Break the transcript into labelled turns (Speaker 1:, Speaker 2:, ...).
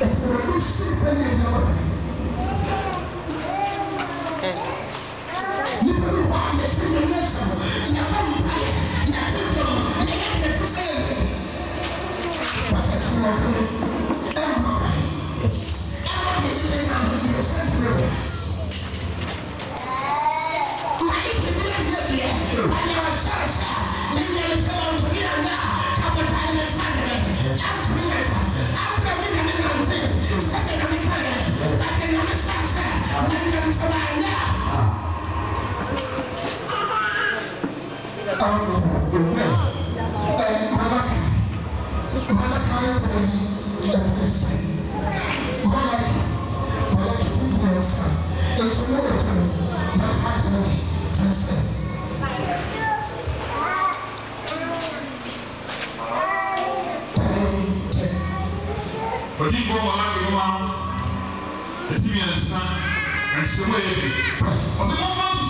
Speaker 1: é extremamente superior
Speaker 2: odiifoɔ wɔ adi wa eti miɛnsa ɛnhyɛ wɔ ebi But the moment.